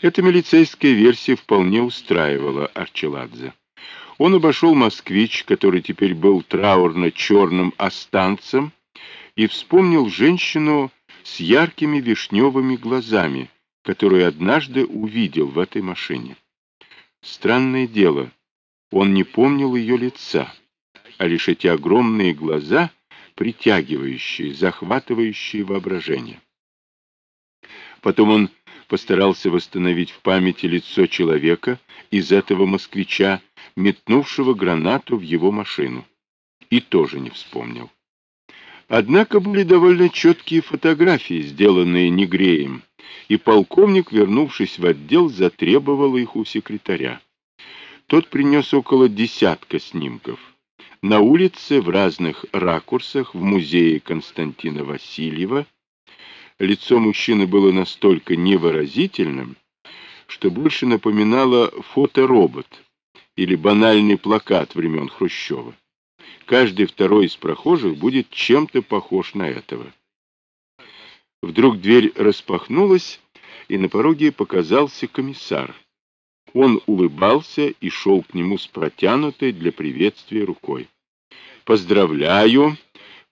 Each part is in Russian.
Эта милицейская версия вполне устраивала Арчеладзе. Он обошел «Москвич», который теперь был траурно-черным останцем, и вспомнил женщину с яркими вишневыми глазами, которую однажды увидел в этой машине. Странное дело, он не помнил ее лица, а лишь эти огромные глаза, притягивающие, захватывающие воображение. Потом он постарался восстановить в памяти лицо человека из этого москвича, метнувшего гранату в его машину. И тоже не вспомнил. Однако были довольно четкие фотографии, сделанные Негреем, и полковник, вернувшись в отдел, затребовал их у секретаря. Тот принес около десятка снимков. На улице в разных ракурсах в музее Константина Васильева лицо мужчины было настолько невыразительным, что больше напоминало фоторобот или банальный плакат времен Хрущева. Каждый второй из прохожих будет чем-то похож на этого. Вдруг дверь распахнулась, и на пороге показался комиссар. Он улыбался и шел к нему с протянутой для приветствия рукой. «Поздравляю,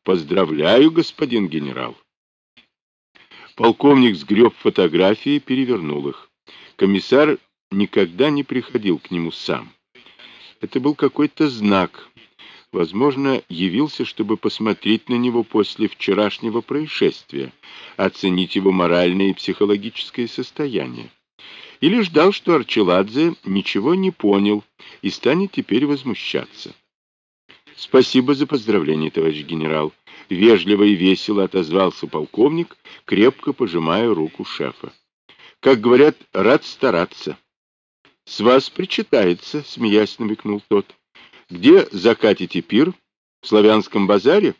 поздравляю, господин генерал!» Полковник сгреб фотографии и перевернул их. Комиссар никогда не приходил к нему сам. Это был какой-то знак. Возможно, явился, чтобы посмотреть на него после вчерашнего происшествия, оценить его моральное и психологическое состояние. Или ждал, что Арчеладзе ничего не понял и станет теперь возмущаться. «Спасибо за поздравление, товарищ генерал», — вежливо и весело отозвался полковник, крепко пожимая руку шефа. «Как говорят, рад стараться». «С вас причитается», — смеясь намекнул тот. «Где закатите пир? В славянском базаре?»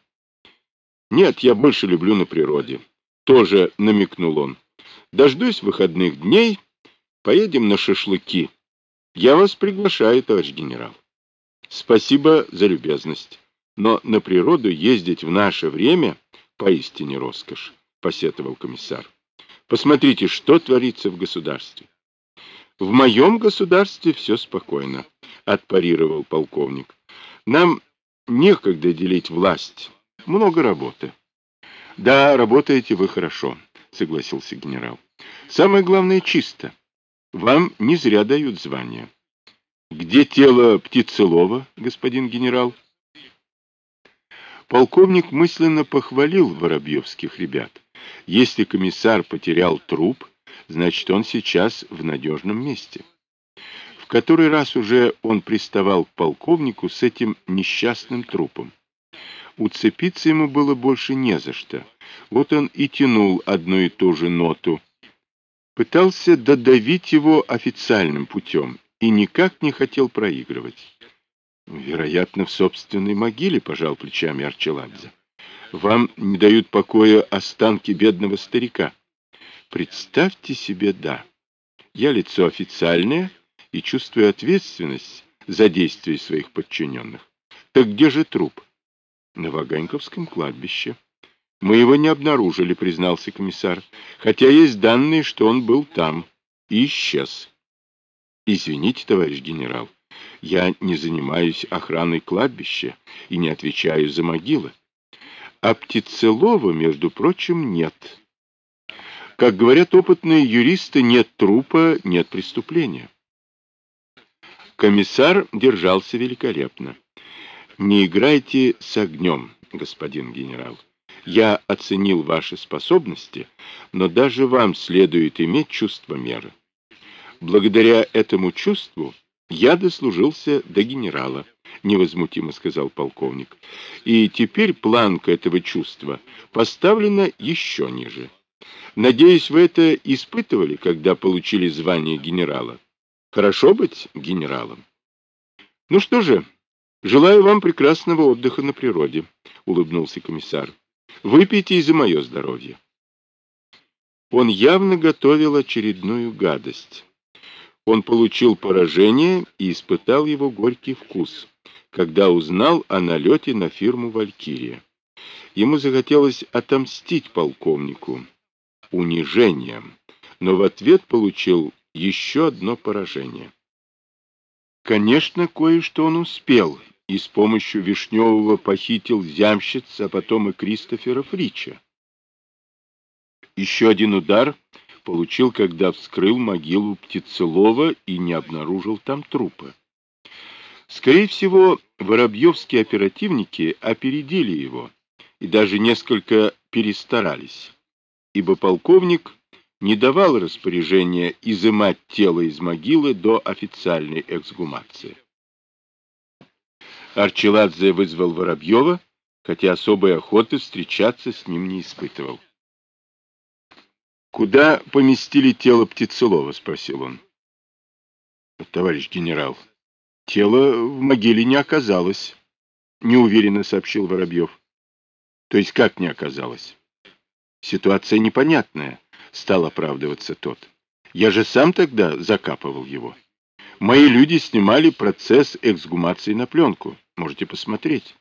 «Нет, я больше люблю на природе». Тоже намекнул он. «Дождусь выходных дней, поедем на шашлыки. Я вас приглашаю, товарищ генерал». Спасибо за любезность. Но на природу ездить в наше время поистине роскошь, посетовал комиссар. Посмотрите, что творится в государстве. В моем государстве все спокойно, отпарировал полковник. Нам некогда делить власть, много работы. Да, работаете вы хорошо, согласился генерал. Самое главное чисто. Вам не зря дают звание. Где тело Птицелова, господин генерал? Полковник мысленно похвалил воробьевских ребят. Если комиссар потерял труп, значит, он сейчас в надежном месте. В который раз уже он приставал к полковнику с этим несчастным трупом. Уцепиться ему было больше не за что. Вот он и тянул одну и ту же ноту. Пытался додавить его официальным путем и никак не хотел проигрывать. Вероятно, в собственной могиле, пожал плечами Арчеладзе. Вам не дают покоя останки бедного старика. Представьте себе, да. Я лицо официальное и чувствую ответственность за действия своих подчиненных. Так где же труп? На Ваганьковском кладбище. Мы его не обнаружили, признался комиссар, хотя есть данные, что он был там и исчез. Извините, товарищ генерал, я не занимаюсь охраной кладбища и не отвечаю за могилы. А Птицелова, между прочим, нет. Как говорят опытные юристы, нет трупа, нет преступления. Комиссар держался великолепно. Не играйте с огнем, господин генерал. Я оценил ваши способности, но даже вам следует иметь чувство меры. Благодаря этому чувству я дослужился до генерала, невозмутимо сказал полковник. И теперь планка этого чувства поставлена еще ниже. Надеюсь, вы это испытывали, когда получили звание генерала. Хорошо быть генералом. Ну что же, желаю вам прекрасного отдыха на природе, улыбнулся комиссар. Выпейте и за мое здоровье. Он явно готовил очередную гадость. Он получил поражение и испытал его горький вкус, когда узнал о налете на фирму «Валькирия». Ему захотелось отомстить полковнику унижением, но в ответ получил Еще одно поражение. Конечно, кое-что он успел, и с помощью Вишневого похитил Зямщиц, а потом и Кристофера Фрича. Еще один удар получил, когда вскрыл могилу Птицелова и не обнаружил там трупа. Скорее всего, воробьевские оперативники опередили его и даже несколько перестарались, ибо полковник не давал распоряжения изымать тело из могилы до официальной эксгумации. Арчеладзе вызвал Воробьева, хотя особой охоты встречаться с ним не испытывал. «Куда поместили тело Птицелова?» — спросил он. «Товарищ генерал, тело в могиле не оказалось», — неуверенно сообщил Воробьев. «То есть как не оказалось?» «Ситуация непонятная», — стал оправдываться тот. «Я же сам тогда закапывал его. Мои люди снимали процесс эксгумации на пленку. Можете посмотреть».